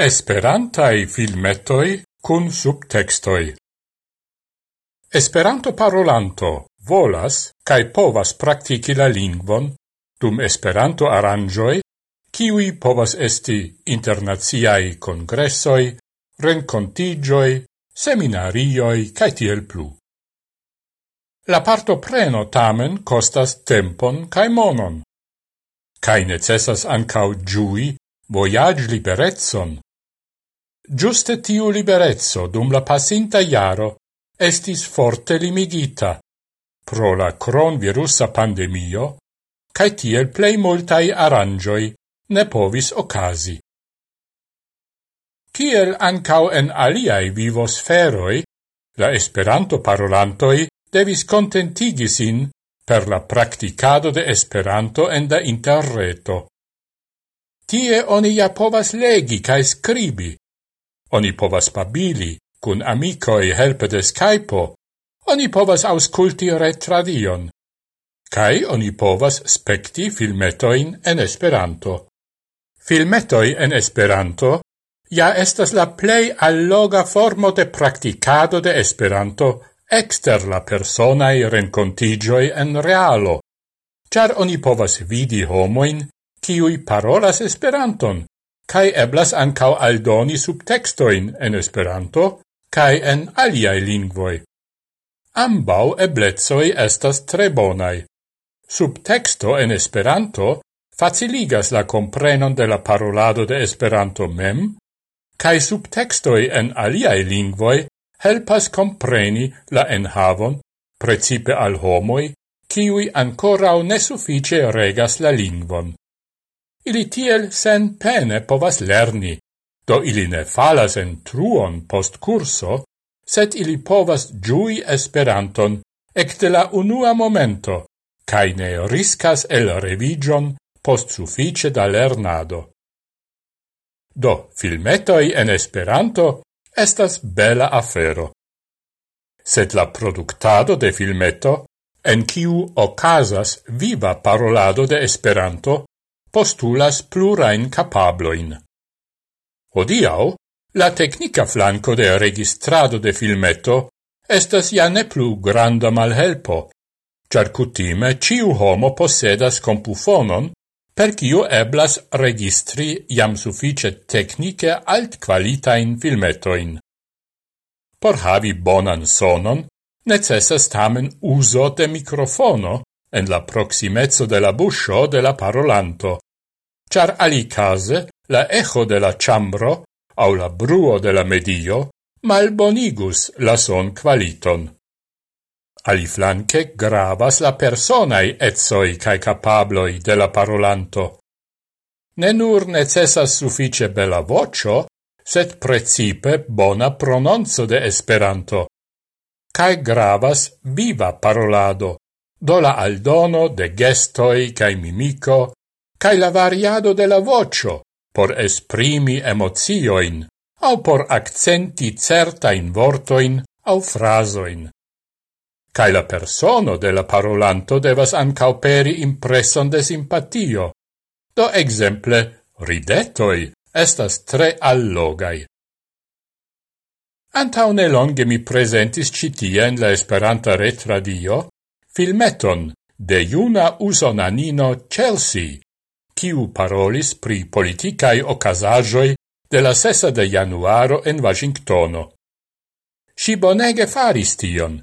Esperantai filmetoi cun subtextoi. Esperanto parolanto volas cae povas practici la lingvon dum Esperanto aranjoi, kiwi povas esti internaziai congressoi, rencontigioi, seminarioi, cae tiel plu. La parto preno tamen costas tempon cae monon. Cae necessas ancau giui voyage liberetson Giuste tiu liberezzo dum la passinta iaro estis forte limigita pro la cronvirusa pandemio, cae tiel plei multai aranjoi ne povis ocasi. Kiel ancau en aliai vivosferoi, la esperanto parolantoi devis contentigisin per la practicado de esperanto en da interreto. Tie oni ja povas legi cae scribi, Oni povas babili kun amicoi helpe de Skypo. Oni povas ausculti retradion. Kai oni povas spekti filmetoin en Esperanto. Filmetoi en Esperanto ja estas la plej alloga formo de practicado de Esperanto exter la personae rencontigioi en realo, char oni povas vidi homoin, ciui parolas Esperanton, cae eblas ancau aldoni subtextoin en Esperanto cae en aliaj lingvoi. Ambau eblezoi estas tre bonai. Subtexto en Esperanto faciligas la comprenon de la parolado de Esperanto mem, cae subtextoi en aliaj lingvoi helpas compreni la enhavon, precipe al homoi, kiui ne nesuffice regas la lingvon ili tiel sen pene povas lerni, do ili ne falas en truon post curso, set ili povas giui esperanton ecte la unua momento, cae ne riscas el revigion post suffice da lernado. Do, filmetoi en Esperanto estas bela afero. Sed la productado de filmeto, en kiu ocasas viva parolado de Esperanto, postulas plurain capabloin. Odiau, la tecnica flanco de registrado de filmeto estas ja ne plu granda malhelpo, char cutime ciu homo posedas compufonon per cio eblas registri jam suffice tecnice alt qualitain filmetoin. Por havi bonan sonon, necessas tamen uso de microfono en la proximezzo de la buscio de la parolanto, char alicase la echo de la chambro au la bruo de la medio malbonigus la son qualiton. Aliflanque gravas la personae etsoi cae capabloi de la parolanto. Ne nur necessas suffice bela vocio, set precipe bona prononzo de Esperanto. Cae gravas viva parolado, do la aldono de gestoi cae mimico, cae la variado de la vocio, por esprimi emozioin, au por accenti certain vortoin au frasoin. Cae la persono de la parolanto devas ancauperi impresson de simpatio. Do exemple, ridetoi estas tre allogai. Antaune longe mi presentis citia en la Esperanta Retradio filmeton de juna usonanino Chelsea, kiu parolis pri politicae ocasajoi de la sesa de januaro en Washingtono. Si bonege faris tion.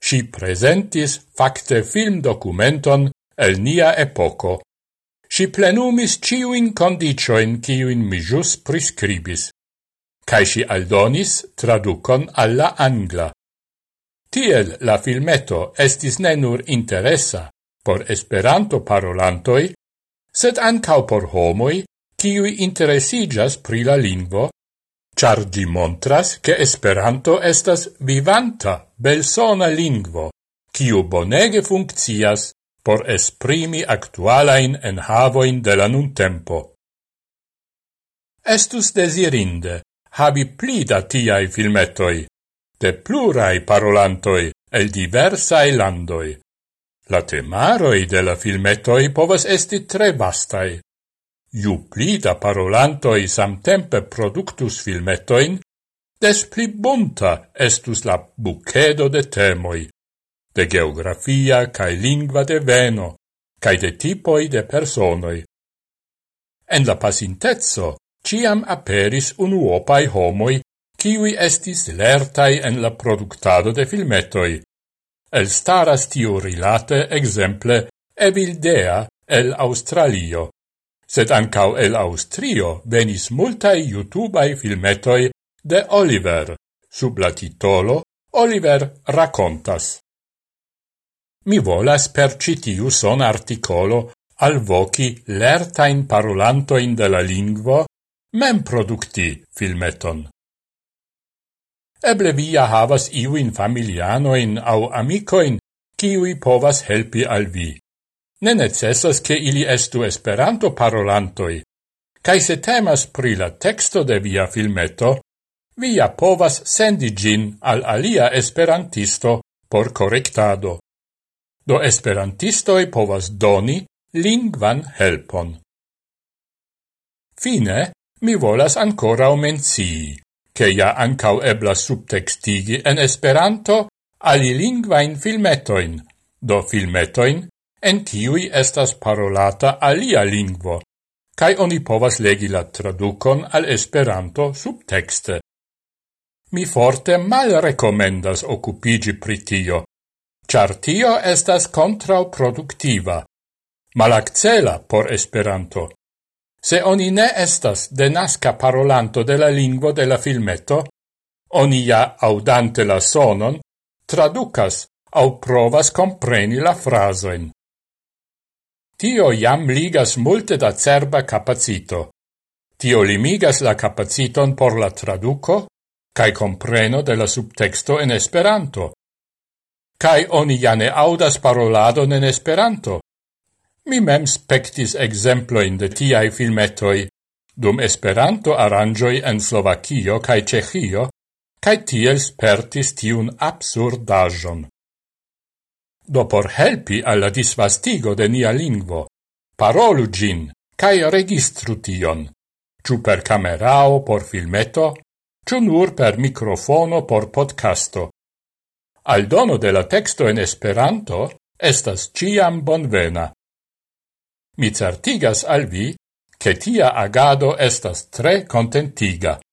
Si presentis facte film documenton el nia epoco. Si plenumis ciuin condicioin ciuin mi jus prescribis. Cai si aldonis traducon alla angla. Tiel la filmeto estis ne nur interessa por esperanto parolantoi, sed ancau por homoi, kiui interesigas pri la lingvo, char gi montras che Esperanto estas vivanta, belsona lingvo, kiu bonege funccias por esprimi actualain enhavoin de la nun tempo. Estus desirinde habi pli da tiai filmetoi, de plurai parolantoi el diversae landoi, La temaroi de la filmetoi povas esti tre vastai. Ju pli da parolantoi samtempe productus filmetoin, des pli bunta estus la bucedo de temoi, de geografia cae lingua de veno, cae de tipoi de personoi. En la pasintezzo, ciam aperis unuopai homoi, kiwi estis lertai en la productado de filmetoi, Elstaras tiu rilate exemple Evildea el Australio, sed ancau el Austrio venis multae YouTubeai filmetoi de Oliver, sub la titolo Oliver racontas. Mi volas per citiu son articolo al voci lertain parolantoin de la lingvo mem producti filmeton. Eble via havas iuin familianoin au amicoin, kiui povas helpi al vi. Ne necessas che ili estu esperanto parolantoi, cae se temas pri la texto de via filmeto, via povas sendi gin al alia esperantisto por correctado. Do esperantistoi povas doni lingvan helpon. Fine, mi volas ancora omenzii che ja ancau ebla subtextigi en Esperanto alilingvain filmetoin, do filmetoin, en tiui estas parolata alia lingvo, cae oni povas legi la traducon al Esperanto subtexte. Mi forte mal recomendas occupigi pritio, char tio estas contraproductiva, malaccela por Esperanto. Se oni ne estas denasca parolanto de la lingvo de la filmeto, oni ja audante la sonon, traducas au provas compreni la frasoin. Tio jam ligas multe da cerba capacito. Tio limigas la capaciton por la traduco cae compreno de la subtexto en Esperanto. Cae oni ja ne audas paroladon en Esperanto, Mi mem spectis exemploin de tiai filmetoi dum Esperanto arangioi en Slovakio cae Cechio, cae tiel spertis tiun absurdajon. Do por helpi alla disvastigo de nia lingvo, parolu gin, cae registru tion, ciu per camerao por filmeto, ciu nur per microfono por podcasto. Al dono de la texto en Esperanto estas ciam bonvena. Mi certigas al vi, che tia agado estas tre contentiga.